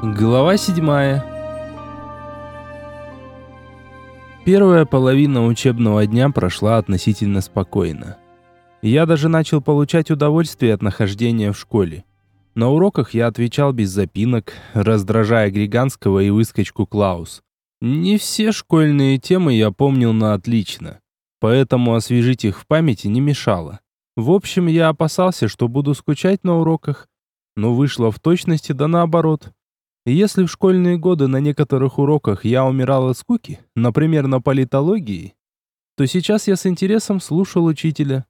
Глава седьмая. Первая половина учебного дня прошла относительно спокойно. Я даже начал получать удовольствие от нахождения в школе. На уроках я отвечал без запинок, раздражая Григанского и выскочку Клаус. Не все школьные темы я помнил на отлично, поэтому освежить их в памяти не мешало. В общем, я опасался, что буду скучать на уроках, но вышло в точности да наоборот – если в школьные годы на некоторых уроках я умирал от скуки, например, на политологии, то сейчас я с интересом слушал учителя.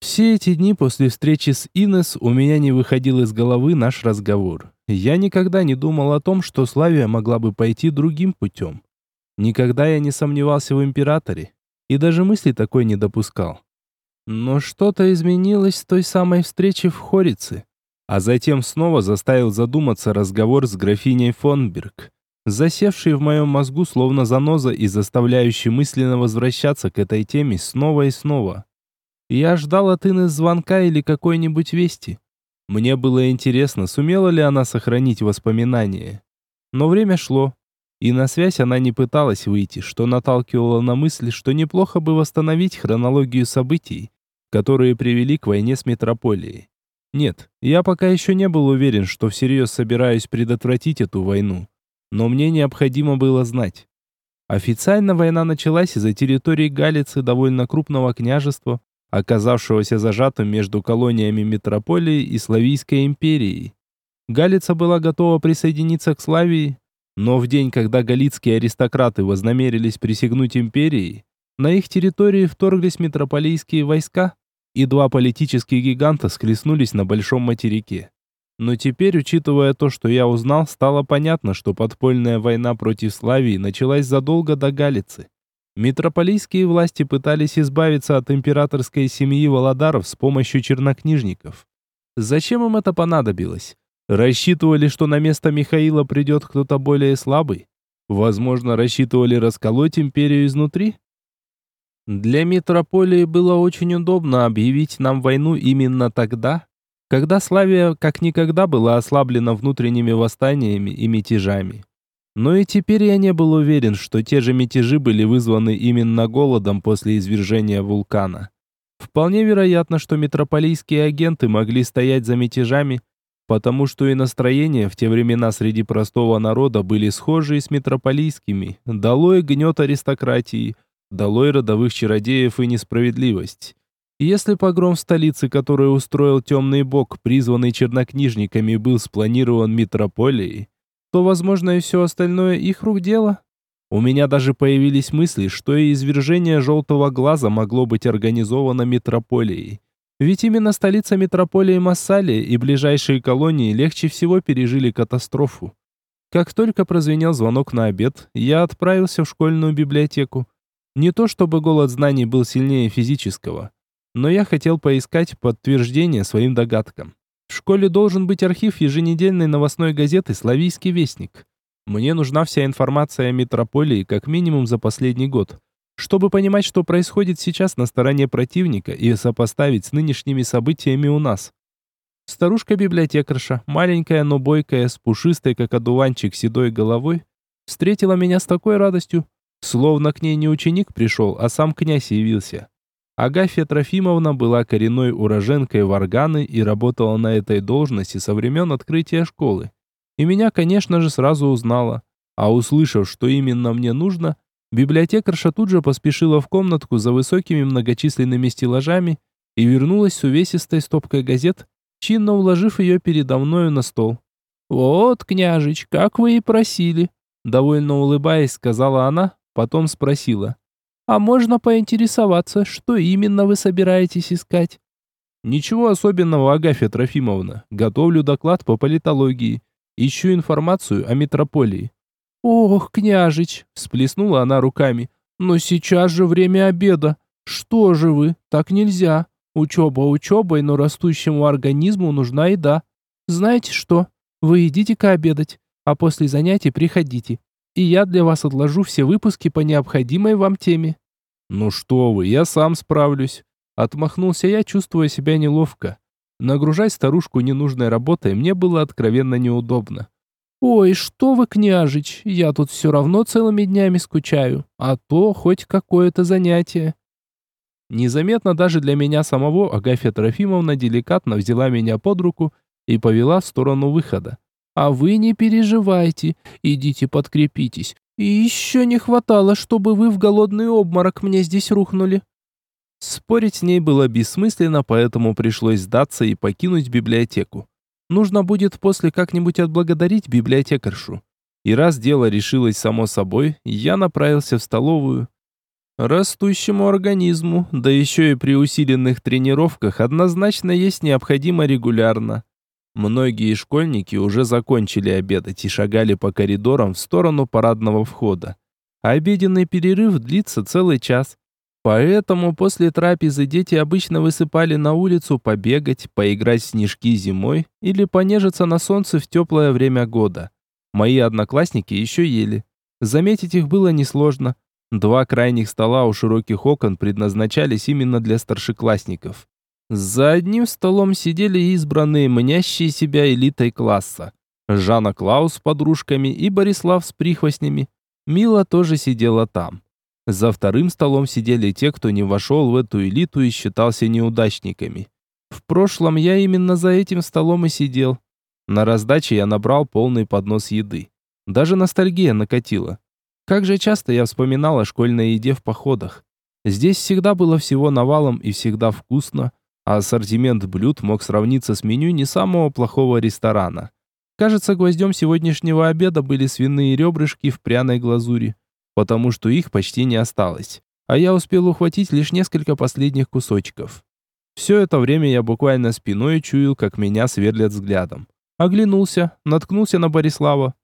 Все эти дни после встречи с Инес у меня не выходил из головы наш разговор. Я никогда не думал о том, что Славия могла бы пойти другим путем. Никогда я не сомневался в императоре и даже мысли такой не допускал. Но что-то изменилось с той самой встречи в Хорице а затем снова заставил задуматься разговор с графиней Фонберг, засевший в моем мозгу словно заноза и заставляющий мысленно возвращаться к этой теме снова и снова. Я ждал от Инны звонка или какой-нибудь вести. Мне было интересно, сумела ли она сохранить воспоминания. Но время шло, и на связь она не пыталась выйти, что наталкивало на мысль, что неплохо бы восстановить хронологию событий, которые привели к войне с метрополией. Нет, я пока еще не был уверен, что всерьез собираюсь предотвратить эту войну. Но мне необходимо было знать. Официально война началась из-за территории Галицы довольно крупного княжества, оказавшегося зажатым между колониями метрополии и Славийской империей. Галица была готова присоединиться к Славии, но в день, когда галицкие аристократы вознамерились присягнуть империи, на их территории вторглись метрополийские войска, и два политических гиганта схлестнулись на большом материке. Но теперь, учитывая то, что я узнал, стало понятно, что подпольная война против Славии началась задолго до Галицы. Митрополийские власти пытались избавиться от императорской семьи Володаров с помощью чернокнижников. Зачем им это понадобилось? Рассчитывали, что на место Михаила придет кто-то более слабый? Возможно, рассчитывали расколоть империю изнутри? Для метрополии было очень удобно объявить нам войну именно тогда, когда Славия как никогда была ослаблена внутренними восстаниями и мятежами. Но и теперь я не был уверен, что те же мятежи были вызваны именно голодом после извержения вулкана. Вполне вероятно, что метрополийские агенты могли стоять за мятежами, потому что и настроения в те времена среди простого народа были схожие с метрополийскими. Долой гнет аристократии – Долой родовых чародеев и несправедливость. Если погром в столице, который устроил темный бог, призванный чернокнижниками, был спланирован метрополией, то, возможно, и все остальное их рук дело. У меня даже появились мысли, что и извержение желтого глаза могло быть организовано метрополией. Ведь именно столица метрополии Массалия и ближайшие колонии легче всего пережили катастрофу. Как только прозвенел звонок на обед, я отправился в школьную библиотеку. Не то чтобы голод знаний был сильнее физического, но я хотел поискать подтверждение своим догадкам. В школе должен быть архив еженедельной новостной газеты «Славийский вестник». Мне нужна вся информация о метрополии как минимум за последний год, чтобы понимать, что происходит сейчас на стороне противника и сопоставить с нынешними событиями у нас. Старушка-библиотекарша, маленькая, но бойкая, с пушистой, как одуванчик, седой головой, встретила меня с такой радостью, Словно к ней не ученик пришел, а сам князь явился. Агафья Трофимовна была коренной уроженкой Варганы и работала на этой должности со времен открытия школы. И меня, конечно же, сразу узнала. А услышав, что именно мне нужно, библиотекарша тут же поспешила в комнатку за высокими многочисленными стеллажами и вернулась с увесистой стопкой газет, чинно уложив ее передо мною на стол. «Вот, княжич, как вы и просили», довольно улыбаясь, сказала она, Потом спросила. «А можно поинтересоваться, что именно вы собираетесь искать?» «Ничего особенного, Агафья Трофимовна. Готовлю доклад по политологии. Ищу информацию о метрополии». «Ох, княжич!» – всплеснула она руками. «Но сейчас же время обеда. Что же вы? Так нельзя. Учеба учебой, но растущему организму нужна еда. Знаете что? Вы идите-ка обедать, а после занятий приходите и я для вас отложу все выпуски по необходимой вам теме». «Ну что вы, я сам справлюсь», — отмахнулся я, чувствуя себя неловко. Нагружать старушку ненужной работой мне было откровенно неудобно. «Ой, что вы, княжич, я тут все равно целыми днями скучаю, а то хоть какое-то занятие». Незаметно даже для меня самого Агафья Трофимовна деликатно взяла меня под руку и повела в сторону выхода. «А вы не переживайте, идите подкрепитесь. И еще не хватало, чтобы вы в голодный обморок мне здесь рухнули». Спорить с ней было бессмысленно, поэтому пришлось сдаться и покинуть библиотеку. Нужно будет после как-нибудь отблагодарить библиотекаршу. И раз дело решилось само собой, я направился в столовую. Растущему организму, да еще и при усиленных тренировках, однозначно есть необходимо регулярно. Многие школьники уже закончили обедать и шагали по коридорам в сторону парадного входа. Обеденный перерыв длится целый час. Поэтому после трапезы дети обычно высыпали на улицу побегать, поиграть в снежки зимой или понежиться на солнце в теплое время года. Мои одноклассники еще ели. Заметить их было несложно. Два крайних стола у широких окон предназначались именно для старшеклассников. За одним столом сидели избранные, мнящие себя элитой класса. Жанна Клаус с подружками и Борислав с прихвостнями. Мила тоже сидела там. За вторым столом сидели те, кто не вошел в эту элиту и считался неудачниками. В прошлом я именно за этим столом и сидел. На раздаче я набрал полный поднос еды. Даже ностальгия накатила. Как же часто я вспоминал о школьной еде в походах. Здесь всегда было всего навалом и всегда вкусно, ассортимент блюд мог сравниться с меню не самого плохого ресторана. Кажется, гвоздем сегодняшнего обеда были свиные ребрышки в пряной глазури, потому что их почти не осталось, а я успел ухватить лишь несколько последних кусочков. Все это время я буквально спиной чуял, как меня сверлят взглядом. Оглянулся, наткнулся на Борислава.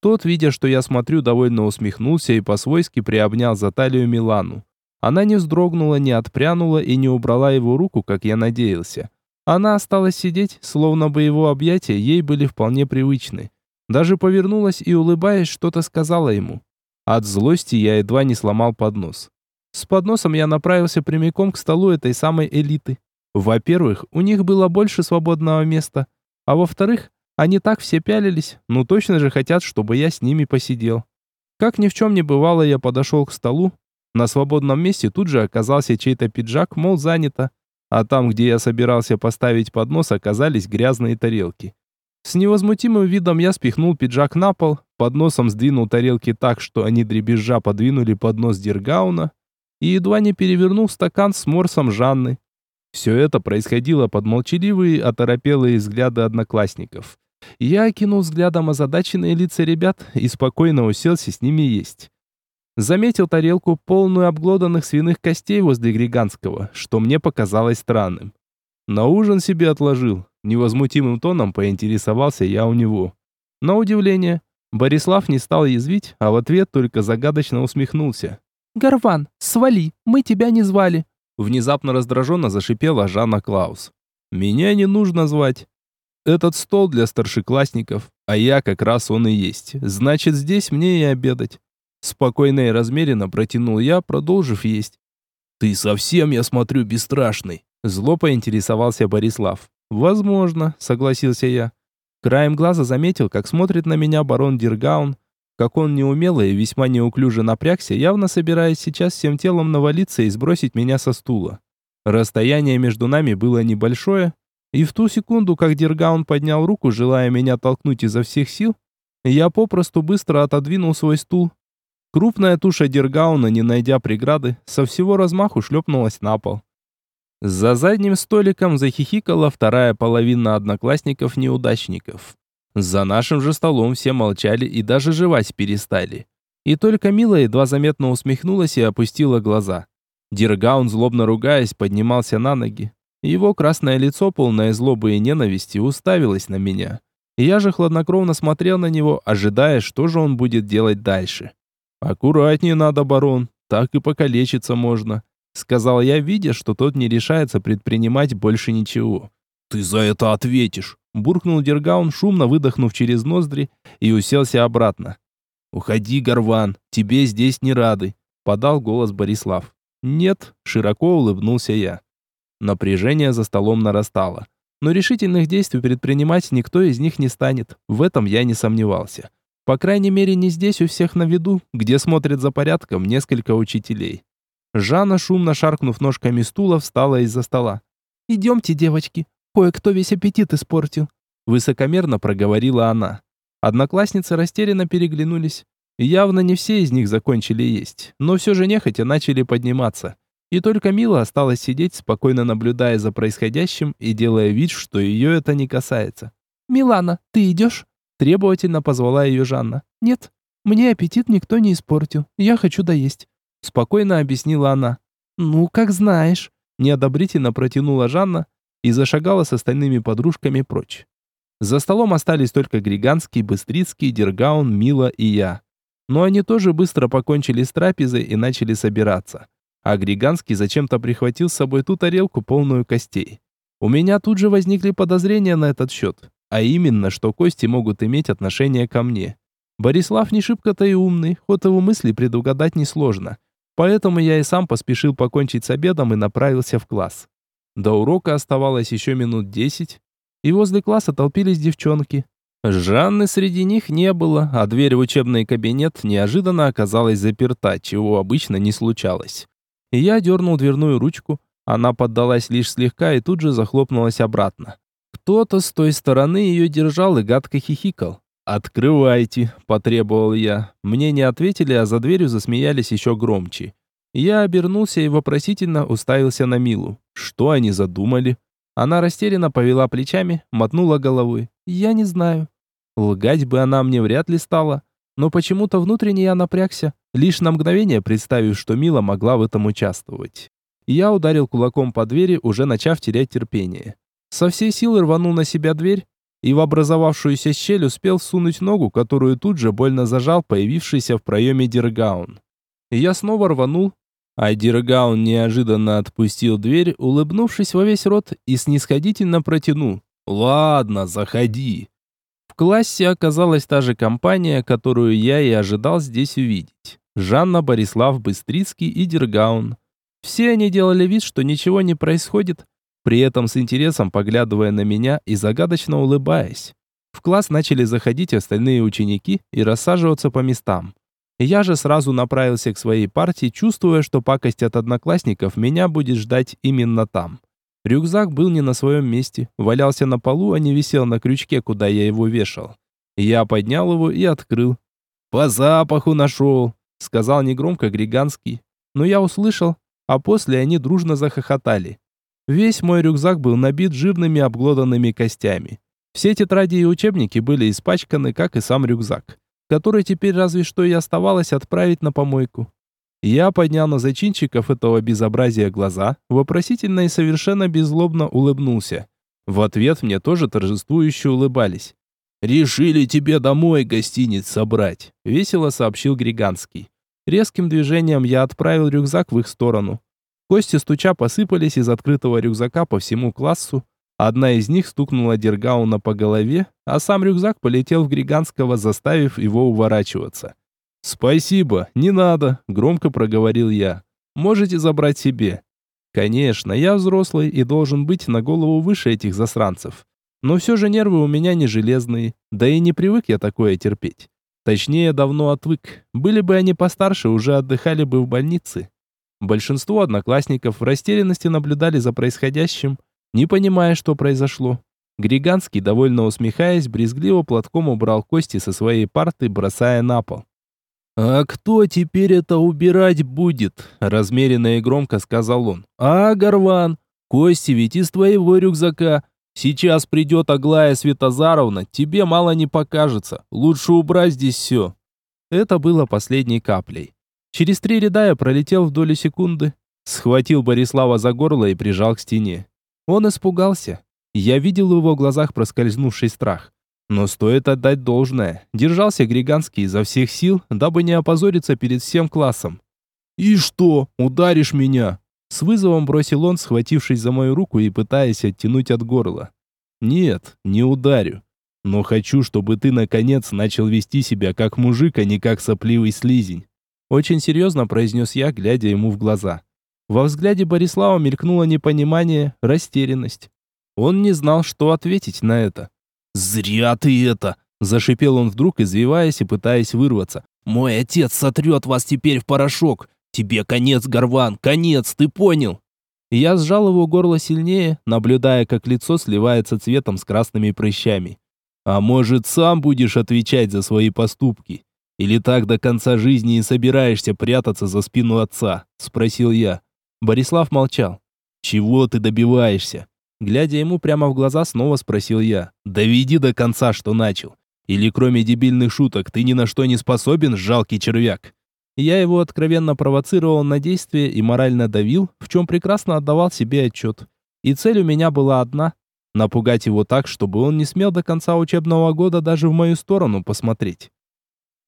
Тот, видя, что я смотрю, довольно усмехнулся и по-свойски приобнял за талию Милану. Она не вздрогнула, не отпрянула и не убрала его руку, как я надеялся. Она осталась сидеть, словно бы его объятия ей были вполне привычны. Даже повернулась и, улыбаясь, что-то сказала ему. От злости я едва не сломал поднос. С подносом я направился прямиком к столу этой самой элиты. Во-первых, у них было больше свободного места, а во-вторых, они так все пялились, ну точно же хотят, чтобы я с ними посидел. Как ни в чем не бывало, я подошел к столу. На свободном месте тут же оказался чей-то пиджак, мол, занято. А там, где я собирался поставить поднос, оказались грязные тарелки. С невозмутимым видом я спихнул пиджак на пол, подносом сдвинул тарелки так, что они дребезжа подвинули поднос Дергауна и едва не перевернул стакан с морсом Жанны. Все это происходило под молчаливые, оторопелые взгляды одноклассников. Я окинул взглядом озадаченные лица ребят и спокойно уселся с ними есть. Заметил тарелку, полную обглоданных свиных костей возле Григанского, что мне показалось странным. На ужин себе отложил. Невозмутимым тоном поинтересовался я у него. На удивление, Борислав не стал язвить, а в ответ только загадочно усмехнулся. «Горван, свали, мы тебя не звали!» Внезапно раздраженно зашипела Жанна Клаус. «Меня не нужно звать. Этот стол для старшеклассников, а я как раз он и есть. Значит, здесь мне и обедать. Спокойно и размеренно протянул я, продолжив есть. Ты совсем, я смотрю, бесстрашный. Зло поинтересовался Борислав. Возможно, согласился я. Краем глаза заметил, как смотрит на меня барон Диргаун, как он неумело и весьма неуклюже напрягся, явно собираясь сейчас всем телом навалиться и сбросить меня со стула. Расстояние между нами было небольшое, и в ту секунду, как Диргаун поднял руку, желая меня толкнуть изо всех сил, я попросту быстро отодвинул свой стул. Крупная туша Диргауна, не найдя преграды, со всего размаху шлепнулась на пол. За задним столиком захихикала вторая половина одноклассников-неудачников. За нашим же столом все молчали и даже жевать перестали. И только Мила едва заметно усмехнулась и опустила глаза. Диргаун, злобно ругаясь, поднимался на ноги. Его красное лицо, полное злобы и ненависти, уставилось на меня. Я же хладнокровно смотрел на него, ожидая, что же он будет делать дальше. «Аккуратнее надо, барон, так и покалечиться можно», сказал я, видя, что тот не решается предпринимать больше ничего. «Ты за это ответишь!» буркнул Дергаун, шумно выдохнув через ноздри и уселся обратно. «Уходи, Горван, тебе здесь не рады», подал голос Борислав. «Нет», широко улыбнулся я. Напряжение за столом нарастало. но решительных действий предпринимать никто из них не станет. В этом я не сомневался. По крайней мере, не здесь у всех на виду, где смотрят за порядком несколько учителей. Жанна, шумно шаркнув ножками стула, встала из-за стола. «Идемте, девочки, кое-кто весь аппетит испортил», высокомерно проговорила она. Одноклассницы растерянно переглянулись. Явно не все из них закончили есть, но все же нехотя начали подниматься. И только Мила осталась сидеть, спокойно наблюдая за происходящим и делая вид, что ее это не касается. «Милана, ты идешь?» Требовательно позвала ее Жанна. «Нет, мне аппетит никто не испортил. Я хочу доесть», спокойно объяснила она. «Ну, как знаешь», неодобрительно протянула Жанна и зашагала с остальными подружками прочь. За столом остались только Григанский, Быстрицкий, Дергаун, Мила и я. Но они тоже быстро покончили с трапезой и начали собираться. А Григанский зачем-то прихватил с собой ту тарелку, полную костей. У меня тут же возникли подозрения на этот счет. А именно, что кости могут иметь отношение ко мне. Борислав не шибко-то и умный, ход его мыслей предугадать несложно. Поэтому я и сам поспешил покончить с обедом и направился в класс. До урока оставалось еще минут десять, и возле класса толпились девчонки. Жанны среди них не было, а дверь в учебный кабинет неожиданно оказалась заперта, чего обычно не случалось. Я дернул дверную ручку, она поддалась лишь слегка и тут же захлопнулась обратно. Кто-то с той стороны ее держал и гадко хихикал. «Открывайте», — потребовал я. Мне не ответили, а за дверью засмеялись еще громче. Я обернулся и вопросительно уставился на Милу. Что они задумали? Она растерянно повела плечами, мотнула головой. «Я не знаю». Лгать бы она мне вряд ли стала, но почему-то внутренне я напрягся, лишь на мгновение представив, что Мила могла в этом участвовать. Я ударил кулаком по двери, уже начав терять терпение. Со всей силы рванул на себя дверь, и в образовавшуюся щель успел сунуть ногу, которую тут же больно зажал появившийся в проеме Диргаун. Я снова рванул, а Диргаун неожиданно отпустил дверь, улыбнувшись во весь рот и снисходительно протянул. «Ладно, заходи». В классе оказалась та же компания, которую я и ожидал здесь увидеть. Жанна, Борислав, Быстрицкий и Диргаун. Все они делали вид, что ничего не происходит, при этом с интересом поглядывая на меня и загадочно улыбаясь. В класс начали заходить остальные ученики и рассаживаться по местам. Я же сразу направился к своей партии, чувствуя, что пакость от одноклассников меня будет ждать именно там. Рюкзак был не на своем месте, валялся на полу, а не висел на крючке, куда я его вешал. Я поднял его и открыл. «По запаху нашел», — сказал негромко Григанский. Но я услышал, а после они дружно захохотали. Весь мой рюкзак был набит жирными обглоданными костями. Все тетради и учебники были испачканы, как и сам рюкзак, который теперь разве что и оставалось отправить на помойку. Я поднял на зачинщиков этого безобразия глаза, вопросительно и совершенно беззлобно улыбнулся. В ответ мне тоже торжествующе улыбались. «Решили тебе домой гостиниц собрать», — весело сообщил Григанский. Резким движением я отправил рюкзак в их сторону. Кости стуча посыпались из открытого рюкзака по всему классу. Одна из них стукнула Дергауна по голове, а сам рюкзак полетел в Григанского, заставив его уворачиваться. «Спасибо, не надо», — громко проговорил я. «Можете забрать себе». Конечно, я взрослый и должен быть на голову выше этих засранцев. Но все же нервы у меня не железные, да и не привык я такое терпеть. Точнее, давно отвык. Были бы они постарше, уже отдыхали бы в больнице. Большинство одноклассников в растерянности наблюдали за происходящим, не понимая, что произошло. Григанский, довольно усмехаясь, брезгливо платком убрал кости со своей парты, бросая на пол. «А кто теперь это убирать будет?» – размеренно и громко сказал он. «А, Горван, кости ведь из твоего рюкзака. Сейчас придет Аглая Светозаровна, тебе мало не покажется. Лучше убрать здесь все». Это было последней каплей. Через три ряда я пролетел в долю секунды, схватил Борислава за горло и прижал к стене. Он испугался. Я видел в его глазах проскользнувший страх. Но стоит отдать должное. Держался Григанский изо всех сил, дабы не опозориться перед всем классом. «И что, ударишь меня?» С вызовом бросил он, схватившись за мою руку и пытаясь оттянуть от горла. «Нет, не ударю. Но хочу, чтобы ты, наконец, начал вести себя как мужик, а не как сопливый слизень. Очень серьезно произнес я, глядя ему в глаза. Во взгляде Борислава мелькнуло непонимание, растерянность. Он не знал, что ответить на это. «Зря ты это!» – зашипел он вдруг, извиваясь и пытаясь вырваться. «Мой отец сотрет вас теперь в порошок! Тебе конец, Горван, конец, ты понял?» Я сжал его горло сильнее, наблюдая, как лицо сливается цветом с красными прыщами. «А может, сам будешь отвечать за свои поступки? Или так до конца жизни и собираешься прятаться за спину отца?» – спросил я. Борислав молчал. «Чего ты добиваешься?» Глядя ему прямо в глаза, снова спросил я. «Доведи до конца, что начал. Или кроме дебильных шуток ты ни на что не способен, жалкий червяк?» Я его откровенно провоцировал на действие и морально давил, в чем прекрасно отдавал себе отчет. И цель у меня была одна – напугать его так, чтобы он не смел до конца учебного года даже в мою сторону посмотреть.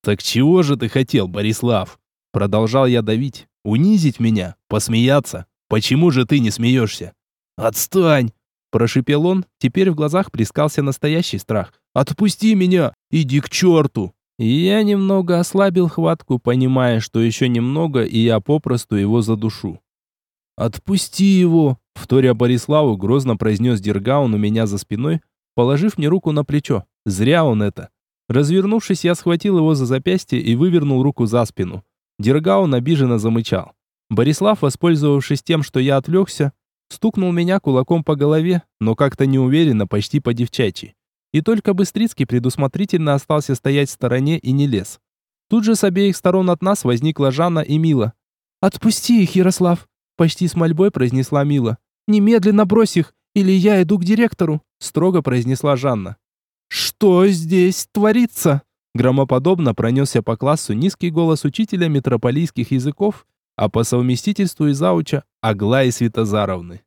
«Так чего же ты хотел, Борислав?» Продолжал я давить. «Унизить меня? Посмеяться? Почему же ты не смеешься?» «Отстань!» Прошипел он, теперь в глазах плескался настоящий страх. «Отпусти меня! Иди к черту!» Я немного ослабил хватку, понимая, что еще немного, и я попросту его задушу. «Отпусти его!» Вторя Бориславу грозно произнес Дергаун у меня за спиной, положив мне руку на плечо. Зря он это. Развернувшись, я схватил его за запястье и вывернул руку за спину. Дергаун обиженно замычал. Борислав, воспользовавшись тем, что я отвлекся, стукнул меня кулаком по голове, но как-то неуверенно, почти по-девчачьи. И только Быстрицкий предусмотрительно остался стоять в стороне и не лез. Тут же с обеих сторон от нас возникла Жанна и Мила. «Отпусти их, Ярослав!» Почти с мольбой произнесла Мила. «Немедленно брось их, или я иду к директору!» Строго произнесла Жанна. «Что здесь творится?» Громоподобно пронесся по классу низкий голос учителя метрополийских языков, а по совместительству и зауча Аглаи Светозаровны.